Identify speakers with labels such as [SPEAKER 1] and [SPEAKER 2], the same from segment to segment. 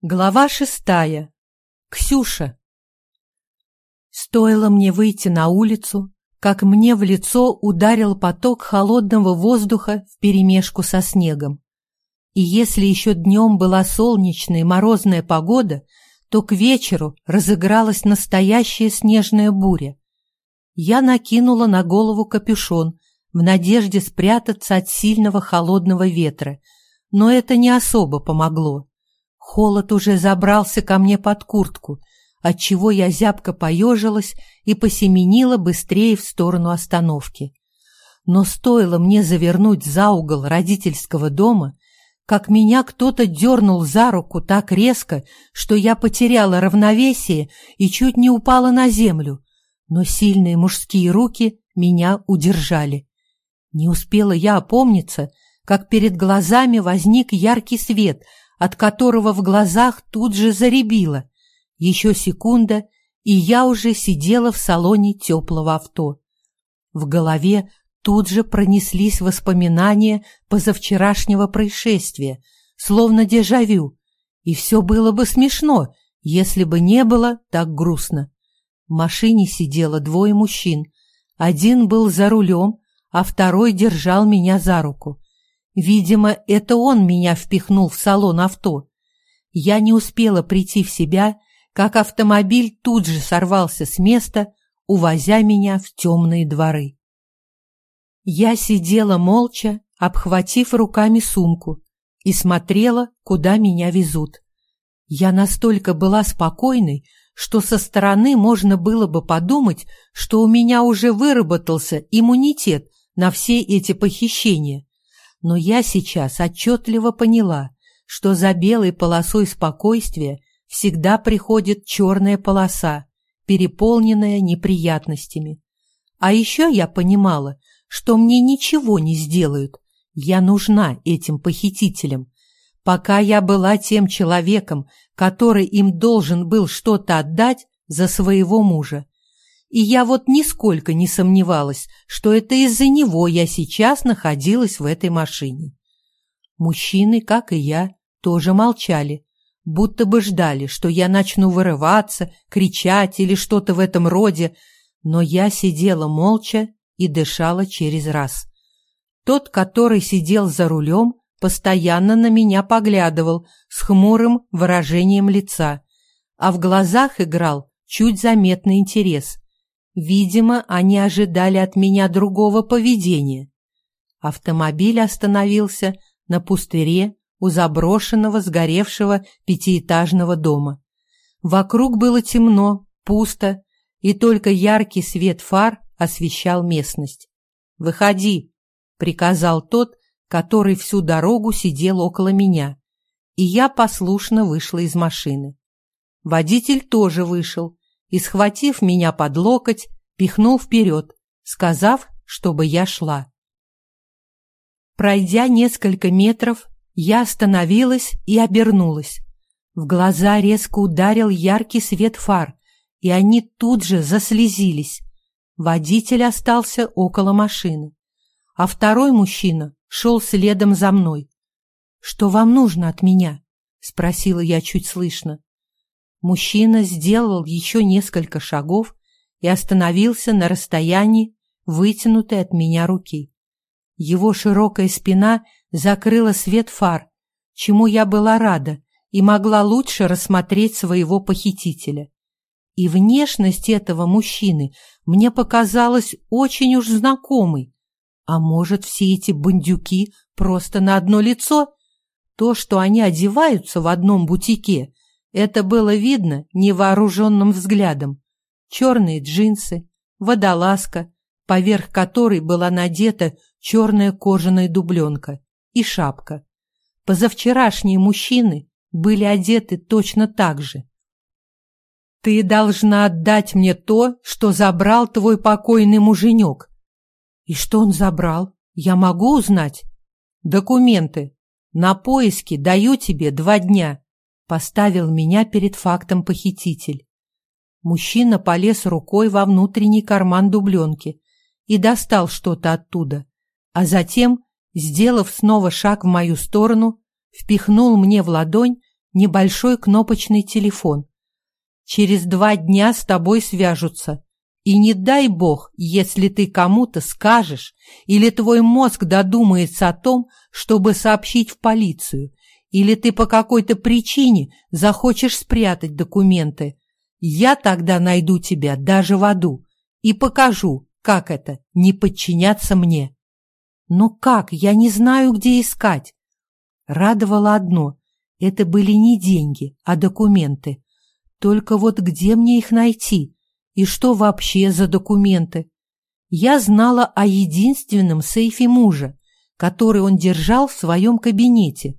[SPEAKER 1] Глава шестая. Ксюша. Стоило мне выйти на улицу, как мне в лицо ударил поток холодного воздуха вперемешку со снегом. И если еще днем была солнечная и морозная погода, то к вечеру разыгралась настоящая снежная буря. Я накинула на голову капюшон в надежде спрятаться от сильного холодного ветра, но это не особо помогло. Холод уже забрался ко мне под куртку, отчего я зябко поежилась и посеменила быстрее в сторону остановки. Но стоило мне завернуть за угол родительского дома, как меня кто-то дернул за руку так резко, что я потеряла равновесие и чуть не упала на землю, но сильные мужские руки меня удержали. Не успела я опомниться, как перед глазами возник яркий свет — от которого в глазах тут же заребило. Еще секунда, и я уже сидела в салоне теплого авто. В голове тут же пронеслись воспоминания позавчерашнего происшествия, словно дежавю, и все было бы смешно, если бы не было так грустно. В машине сидело двое мужчин. Один был за рулем, а второй держал меня за руку. Видимо, это он меня впихнул в салон авто. Я не успела прийти в себя, как автомобиль тут же сорвался с места, увозя меня в темные дворы. Я сидела молча, обхватив руками сумку, и смотрела, куда меня везут. Я настолько была спокойной, что со стороны можно было бы подумать, что у меня уже выработался иммунитет на все эти похищения но я сейчас отчетливо поняла, что за белой полосой спокойствия всегда приходит черная полоса, переполненная неприятностями. А еще я понимала, что мне ничего не сделают, я нужна этим похитителям. Пока я была тем человеком, который им должен был что-то отдать за своего мужа. И я вот нисколько не сомневалась, что это из-за него я сейчас находилась в этой машине. Мужчины, как и я, тоже молчали, будто бы ждали, что я начну вырываться, кричать или что-то в этом роде, но я сидела молча и дышала через раз. Тот, который сидел за рулем, постоянно на меня поглядывал с хмурым выражением лица, а в глазах играл чуть заметный интерес – Видимо, они ожидали от меня другого поведения. Автомобиль остановился на пустыре у заброшенного, сгоревшего пятиэтажного дома. Вокруг было темно, пусто, и только яркий свет фар освещал местность. «Выходи!» — приказал тот, который всю дорогу сидел около меня, и я послушно вышла из машины. Водитель тоже вышел, и, схватив меня под локоть, пихнул вперед, сказав, чтобы я шла. Пройдя несколько метров, я остановилась и обернулась. В глаза резко ударил яркий свет фар, и они тут же заслезились. Водитель остался около машины, а второй мужчина шел следом за мной. «Что вам нужно от меня?» — спросила я чуть слышно. Мужчина сделал еще несколько шагов и остановился на расстоянии вытянутой от меня руки. Его широкая спина закрыла свет фар, чему я была рада и могла лучше рассмотреть своего похитителя. И внешность этого мужчины мне показалась очень уж знакомой. А может, все эти бандюки просто на одно лицо? То, что они одеваются в одном бутике, это было видно невооруженным взглядом. Черные джинсы, водолазка, поверх которой была надета черная кожаная дубленка и шапка. Позавчерашние мужчины были одеты точно так же. «Ты должна отдать мне то, что забрал твой покойный муженек». «И что он забрал? Я могу узнать?» «Документы. На поиски даю тебе два дня. Поставил меня перед фактом похититель. Мужчина полез рукой во внутренний карман дубленки и достал что-то оттуда, а затем, сделав снова шаг в мою сторону, впихнул мне в ладонь небольшой кнопочный телефон. Через два дня с тобой свяжутся. И не дай бог, если ты кому-то скажешь, или твой мозг додумается о том, чтобы сообщить в полицию, или ты по какой-то причине захочешь спрятать документы. Я тогда найду тебя даже в аду и покажу, как это — не подчиняться мне. Но как? Я не знаю, где искать. Радовало одно — это были не деньги, а документы. Только вот где мне их найти? И что вообще за документы? Я знала о единственном сейфе мужа, который он держал в своем кабинете,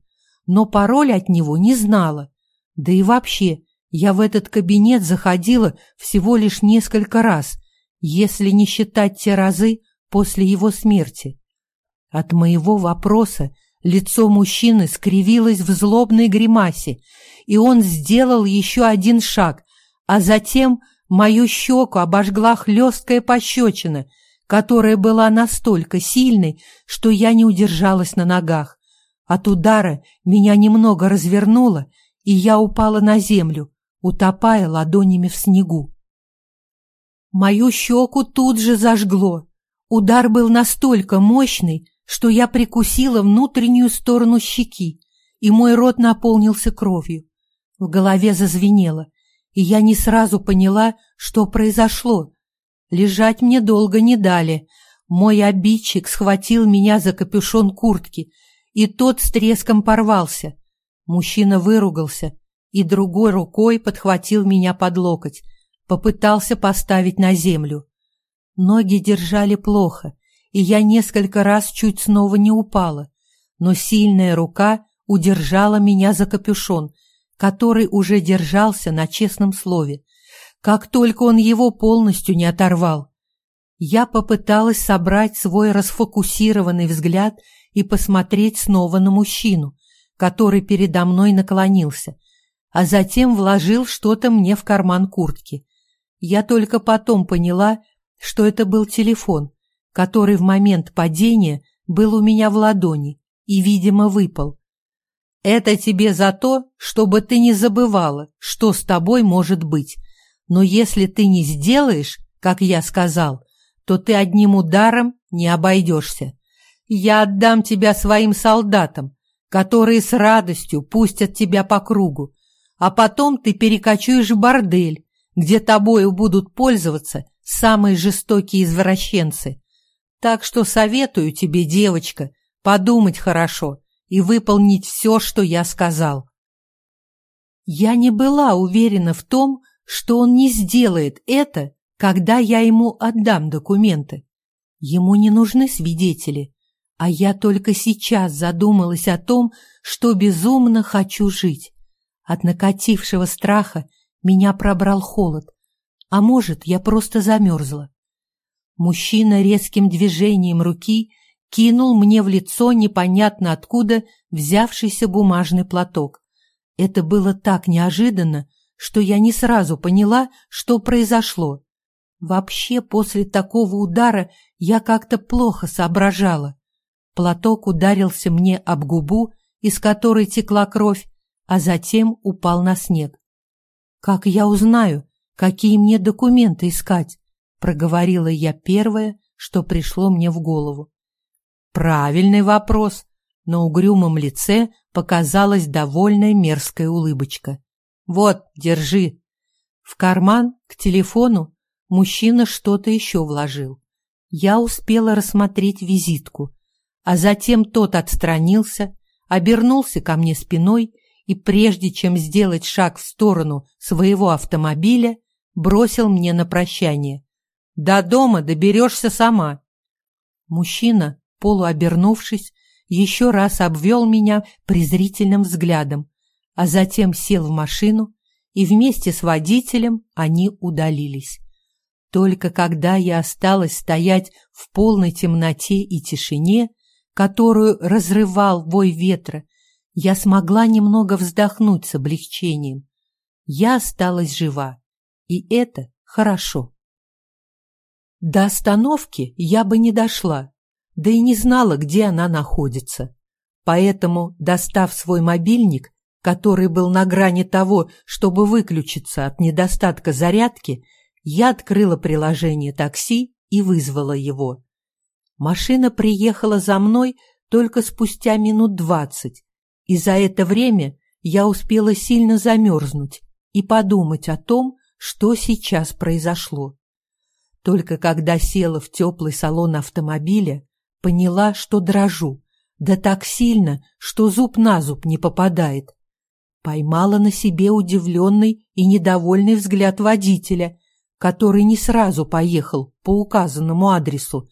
[SPEAKER 1] но пароль от него не знала. Да и вообще, я в этот кабинет заходила всего лишь несколько раз, если не считать те разы после его смерти. От моего вопроса лицо мужчины скривилось в злобной гримасе, и он сделал еще один шаг, а затем мою щеку обожгла хлесткая пощечина, которая была настолько сильной, что я не удержалась на ногах. От удара меня немного развернуло, и я упала на землю, утопая ладонями в снегу. Мою щеку тут же зажгло. Удар был настолько мощный, что я прикусила внутреннюю сторону щеки, и мой рот наполнился кровью. В голове зазвенело, и я не сразу поняла, что произошло. Лежать мне долго не дали. Мой обидчик схватил меня за капюшон куртки, и тот с треском порвался. Мужчина выругался и другой рукой подхватил меня под локоть, попытался поставить на землю. Ноги держали плохо, и я несколько раз чуть снова не упала, но сильная рука удержала меня за капюшон, который уже держался на честном слове, как только он его полностью не оторвал. Я попыталась собрать свой расфокусированный взгляд и посмотреть снова на мужчину, который передо мной наклонился, а затем вложил что-то мне в карман куртки. Я только потом поняла, что это был телефон, который в момент падения был у меня в ладони и, видимо, выпал. Это тебе за то, чтобы ты не забывала, что с тобой может быть. Но если ты не сделаешь, как я сказал, то ты одним ударом не обойдешься. Я отдам тебя своим солдатам, которые с радостью пустят тебя по кругу, а потом ты перекочуешь в бордель, где тобою будут пользоваться самые жестокие извращенцы. Так что советую тебе, девочка, подумать хорошо и выполнить все, что я сказал. Я не была уверена в том, что он не сделает это, когда я ему отдам документы. Ему не нужны свидетели, а я только сейчас задумалась о том, что безумно хочу жить. От накатившего страха меня пробрал холод, а может, я просто замерзла. Мужчина резким движением руки кинул мне в лицо непонятно откуда взявшийся бумажный платок. Это было так неожиданно, что я не сразу поняла, что произошло. Вообще, после такого удара я как-то плохо соображала. Платок ударился мне об губу, из которой текла кровь, а затем упал на снег. «Как я узнаю, какие мне документы искать?» — проговорила я первое, что пришло мне в голову. «Правильный вопрос», — на угрюмом лице показалась довольная мерзкая улыбочка. «Вот, держи». В карман к телефону мужчина что-то еще вложил. Я успела рассмотреть визитку, а затем тот отстранился, обернулся ко мне спиной и прежде чем сделать шаг в сторону своего автомобиля, бросил мне на прощание. «До дома доберешься сама». Мужчина, полуобернувшись, еще раз обвел меня презрительным взглядом, а затем сел в машину, и вместе с водителем они удалились. Только когда я осталась стоять в полной темноте и тишине, которую разрывал вой ветра, я смогла немного вздохнуть с облегчением. Я осталась жива, и это хорошо. До остановки я бы не дошла, да и не знала, где она находится. Поэтому, достав свой мобильник, который был на грани того, чтобы выключиться от недостатка зарядки, я открыла приложение такси и вызвала его. Машина приехала за мной только спустя минут двадцать, и за это время я успела сильно замерзнуть и подумать о том, что сейчас произошло. Только когда села в теплый салон автомобиля, поняла, что дрожу, да так сильно, что зуб на зуб не попадает. Поймала на себе удивленный и недовольный взгляд водителя, который не сразу поехал по указанному адресу,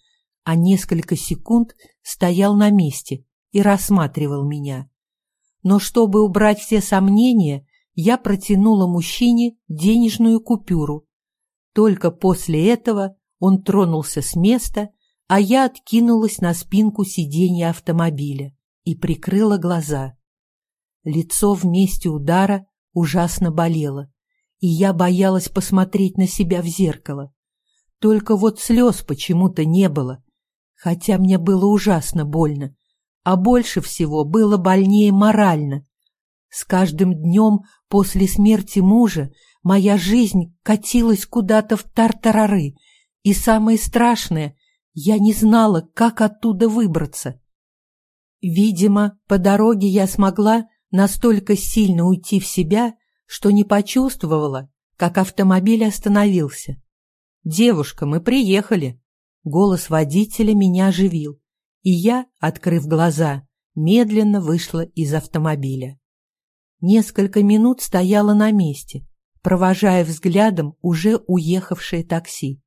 [SPEAKER 1] а несколько секунд стоял на месте и рассматривал меня. Но чтобы убрать все сомнения, я протянула мужчине денежную купюру. Только после этого он тронулся с места, а я откинулась на спинку сиденья автомобиля и прикрыла глаза. Лицо в месте удара ужасно болело, и я боялась посмотреть на себя в зеркало. Только вот слез почему-то не было, хотя мне было ужасно больно, а больше всего было больнее морально. С каждым днем после смерти мужа моя жизнь катилась куда-то в тартарары, и самое страшное, я не знала, как оттуда выбраться. Видимо, по дороге я смогла настолько сильно уйти в себя, что не почувствовала, как автомобиль остановился. «Девушка, мы приехали!» Голос водителя меня оживил, и я, открыв глаза, медленно вышла из автомобиля. Несколько минут стояла на месте, провожая взглядом уже уехавшее такси.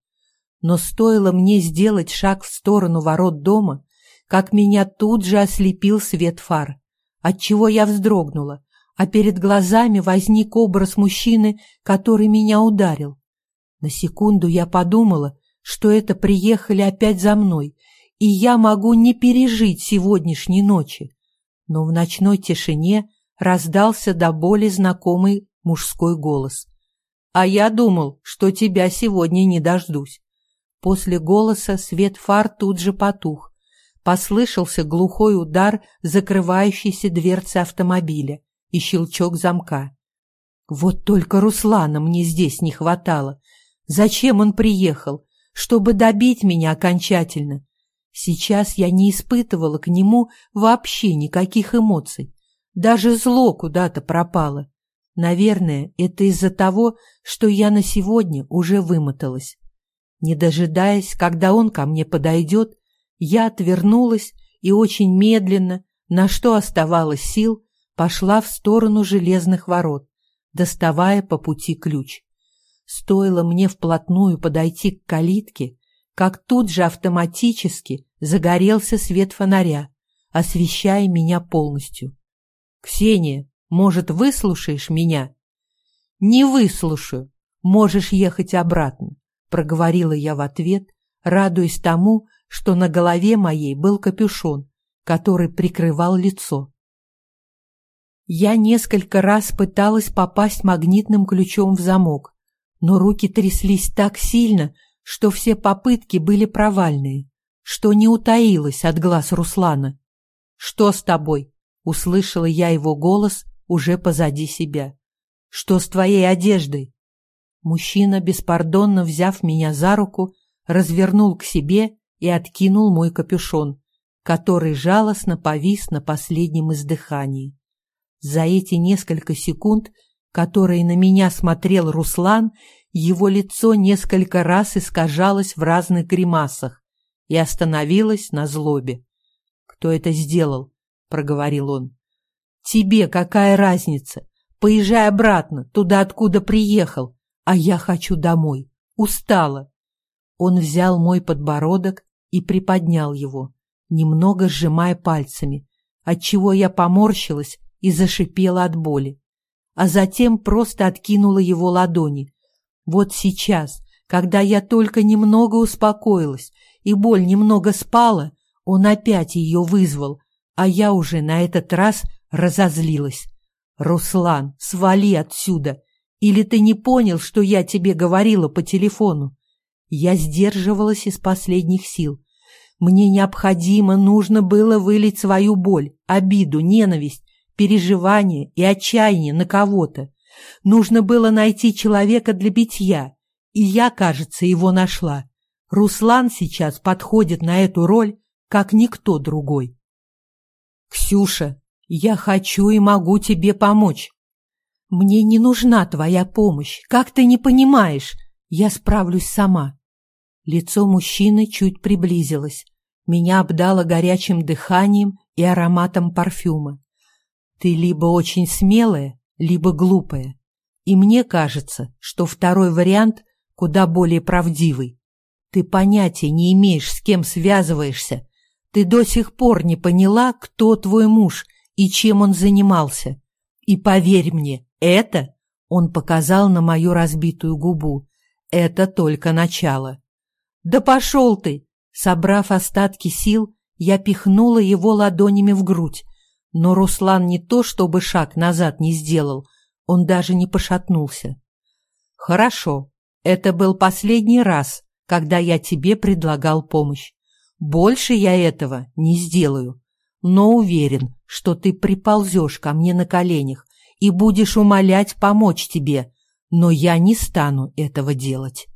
[SPEAKER 1] Но стоило мне сделать шаг в сторону ворот дома, как меня тут же ослепил свет фар отчего я вздрогнула, а перед глазами возник образ мужчины, который меня ударил. На секунду я подумала, что это приехали опять за мной, и я могу не пережить сегодняшней ночи. Но в ночной тишине раздался до боли знакомый мужской голос. «А я думал, что тебя сегодня не дождусь». После голоса свет фар тут же потух, Послышался глухой удар закрывающейся дверцы автомобиля и щелчок замка. Вот только Руслана мне здесь не хватало. Зачем он приехал? Чтобы добить меня окончательно. Сейчас я не испытывала к нему вообще никаких эмоций. Даже зло куда-то пропало. Наверное, это из-за того, что я на сегодня уже вымоталась. Не дожидаясь, когда он ко мне подойдет, я отвернулась и очень медленно, на что оставалось сил, пошла в сторону железных ворот, доставая по пути ключ. Стоило мне вплотную подойти к калитке, как тут же автоматически загорелся свет фонаря, освещая меня полностью. «Ксения, может, выслушаешь меня?» «Не выслушаю. Можешь ехать обратно», — проговорила я в ответ, радуясь тому, что на голове моей был капюшон, который прикрывал лицо. Я несколько раз пыталась попасть магнитным ключом в замок, но руки тряслись так сильно, что все попытки были провальные, что не утаилось от глаз Руслана. «Что с тобой?» — услышала я его голос уже позади себя. «Что с твоей одеждой?» Мужчина, беспардонно взяв меня за руку, развернул к себе и откинул мой капюшон, который жалостно повис на последнем издыхании. За эти несколько секунд, которые на меня смотрел Руслан, его лицо несколько раз искажалось в разных гримасах и остановилось на злобе. «Кто это сделал?» — проговорил он. «Тебе какая разница? Поезжай обратно, туда, откуда приехал, а я хочу домой. Устала». Он взял мой подбородок и приподнял его, немного сжимая пальцами, отчего я поморщилась и зашипела от боли, а затем просто откинула его ладони. Вот сейчас, когда я только немного успокоилась и боль немного спала, он опять ее вызвал, а я уже на этот раз разозлилась. «Руслан, свали отсюда! Или ты не понял, что я тебе говорила по телефону?» Я сдерживалась из последних сил. Мне необходимо нужно было вылить свою боль, обиду, ненависть переживания и отчаяние на кого-то. Нужно было найти человека для битья, и я, кажется, его нашла. Руслан сейчас подходит на эту роль, как никто другой. «Ксюша, я хочу и могу тебе помочь. Мне не нужна твоя помощь, как ты не понимаешь, я справлюсь сама». Лицо мужчины чуть приблизилось. Меня обдало горячим дыханием и ароматом парфюма. Ты либо очень смелая, либо глупая. И мне кажется, что второй вариант куда более правдивый. Ты понятия не имеешь, с кем связываешься. Ты до сих пор не поняла, кто твой муж и чем он занимался. И поверь мне, это, он показал на мою разбитую губу, это только начало. Да пошел ты! Собрав остатки сил, я пихнула его ладонями в грудь, но Руслан не то чтобы шаг назад не сделал, он даже не пошатнулся. «Хорошо, это был последний раз, когда я тебе предлагал помощь. Больше я этого не сделаю, но уверен, что ты приползешь ко мне на коленях и будешь умолять помочь тебе, но я не стану этого делать».